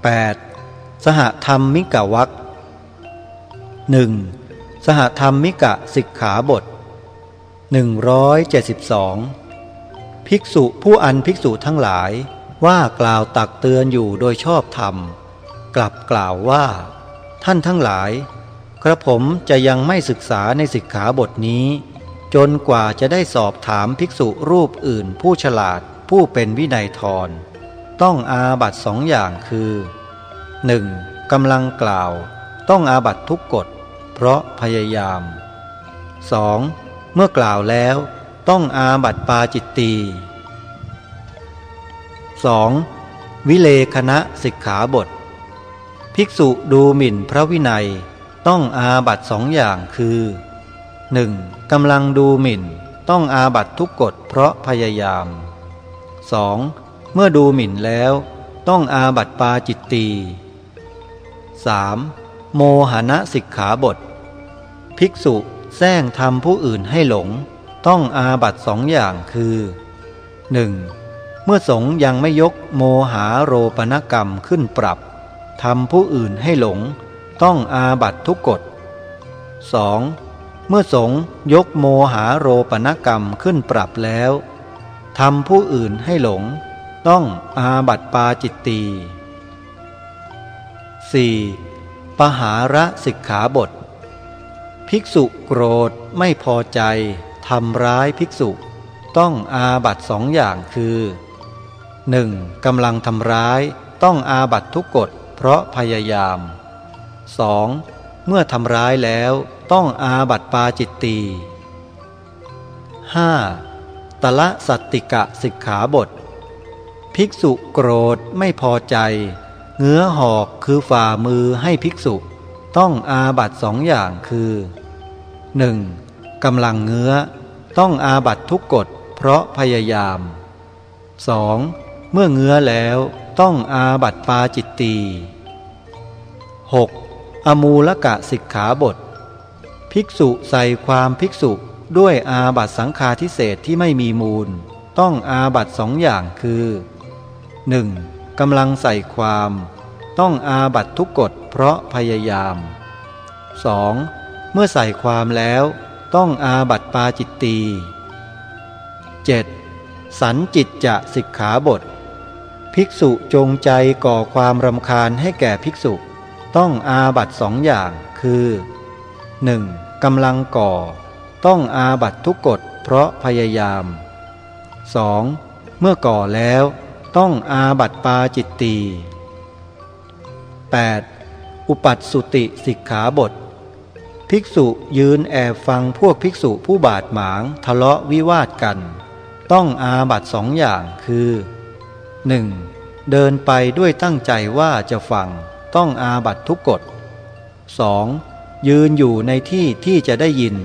8. สหธรรมมิกะวักหนึ่งสหธรรมมิกะสิกขาบท 172 ภิกษุผู้อันภิกษุทั้งหลาย ว่ากล่าวตักเตือนอยู่โดยชอบธรรม กลับกล่าวว่า ท่านทั้งหลาย กระผมจะยังไม่ศึกษาในสิกขาบทนี้ จนกว่าจะได้สอบถามภิกษุรูปอื่นผู้ฉลาดผู้เป็นวินัยทร ต้องอาบัตสองอย่างคือ 1. กำลังกล่าว ต้องอาบัตทุกกฎ เพราะพยายาม 2. เมื่อกล่าวแล้วต้องอาบัตปาจิตตี 2. วิเลคณะสิกขาบท ภิกษุดูหมิ่นพระวินัย ต้องอาบัตสองอย่างคือ 1. กำลังดูหมิ่น ต้องอาบัตทุกกฎเพราะพยายาม 2. เมื่อดูหมิ่นแล้วต้องอาบัติปาจิตตี 3. โมหณะสิกขาบท ภิกษุแซงทำผู้อื่นให้หลง ต้องอาบัตสองอย่างคือ 1. เมื่อสงยังไม่ยกโมหาโรปนกรรมขึ้นปรับทำผู้อื่นให้หลง ต้องอาบัตทุกกฎ 2. เมื่อสงยกโมหาโรปนกรรมขึ้นปรับแล้วทำผู้อื่นให้หลง ต้องอาบัตปาจิตตี 4. ปหาระสิกขาบท ภิกษุโกรธไม่พอใจทำร้ายภิกษุ ต้องอาบัตสองอย่างคือ 1. กำลังทำร้ายต้องอาบัตทุกกฎเพราะพยายาม 2. เมื่อทำร้ายแล้วต้องอาบัตปาจิตตี 5. ตละสัตติกะสิกขาบท ภิกษุโกรธไม่พอใจ เงื้อหอกคือฝ่ามือให้ภิกษุ ต้องอาบัตสองอย่างคือ 1. กำลังเงื้อ ต้องอาบัตทุกกฎเพราะพยายาม 2. เมื่อเงื้อแล้วต้องอาบัตปาจิตตี 6. อมูลกะสิกขาบท ภิกษุใส่ความภิกษุด้วยอาบัตสังฆาทิเศษที่ไม่มีมูล ต้องอาบัตสองอย่างคือ 1. กำลังใส่ความ ต้องอาบัตทุกกฎเพราะพยายาม 2. เมื่อใส่ความแล้วต้องอาบัตปาจิตตี 7. สันจิตจะสิกขาบท ภิกษุจงใจก่อความรำคาญให้แก่ภิกษุ ต้องอาบัตสองอย่างคือ 1. กำลังก่อ ต้องอาบัตทุกกฎเพราะพยายาม 2. เมื่อก่อแล้ว ต้องอาบัตปาจิตตี 8. อุปัตสุติสิกขาบท ภิกษุยืนแอบฟังพวกภิกษุผู้บาดหมางทะเลาะวิวาทกัน ต้องอาบัตสองอย่างคือ 1. เดินไปด้วยตั้งใจว่าจะฟัง ต้องอาบัตทุกกฎ 2. ยืนอยู่ในที่ที่จะได้ยิน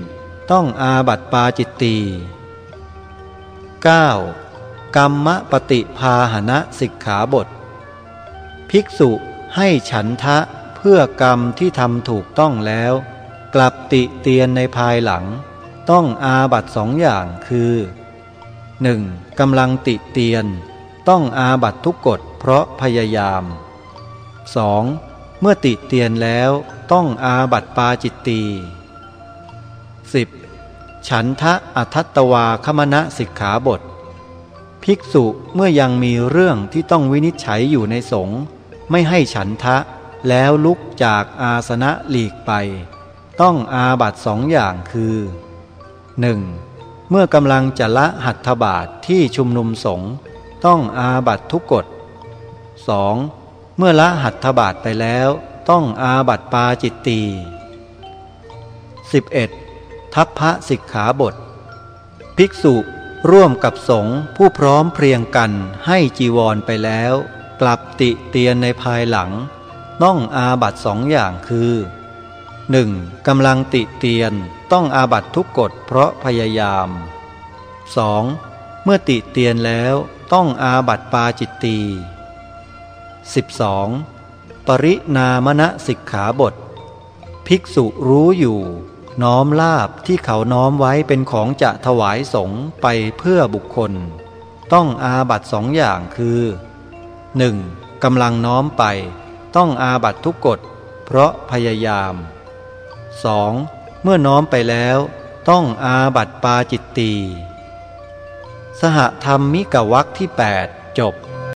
ต้องอาบัตปาจิตตี 9. กรรมปฏิภาหณะสิกขาบท ภิกษุให้ฉันทะเพื่อกรรมที่ทำถูกต้องแล้ว กลับติเตียนในภายหลัง ต้องอาบัตสองอย่างคือ 1. กำลังติเตียน ต้องอาบัตทุกกฎเพราะพยายาม 2. เมื่อติเตียนแล้วต้องอาบัตปาจิตตี 10. ฉันทะอัทัตตวาคมณะสิกขาบท ภิกษุเมื่อยังมีเรื่องที่ต้องวินิจฉัยอยู่ในสงฆ์ไม่ให้ฉันทะ แล้วลุกจากอาสนะหลีกไป ต้องอาบัตสองอย่างคือ 1. เมื่อกำลังจะละหัตถบาทที่ชุมนุมสงฆ์ต้องอาบัตทุกกฎ 2. เมื่อละหัตถบาทไปแล้วต้องอาบัตปาจิตตี 11. ทัพพระสิกขาบท ภิกษุ ร่วมกับสงฆ์ผู้พร้อมเพรียงกันให้จีวรไปแล้ว กลับติเตียนในภายหลัง ต้องอาบัตสองอย่างคือ 1. กำลังติเตียนต้องอาบัตทุกกฎเพราะพยายาม 2. เมื่อติเตียนแล้วต้องอาบัตปาจิตตี 12. ปรินามณสิกขาบท ภิกษุรู้อยู่ น้อมลาบที่เขาน้อมไว้เป็นของจะถวายสงไปเพื่อบุคคล ต้องอาบัตสองอย่างคือ 1. กำกำลังน้อมไป ต้องอาบัตทุกกฎ เพราะพยายาม 2. เมื่อน้อมไปแล้ว ต้องอาบัตปาจิตตี สหธรรมมิกวักที่ 8 จบ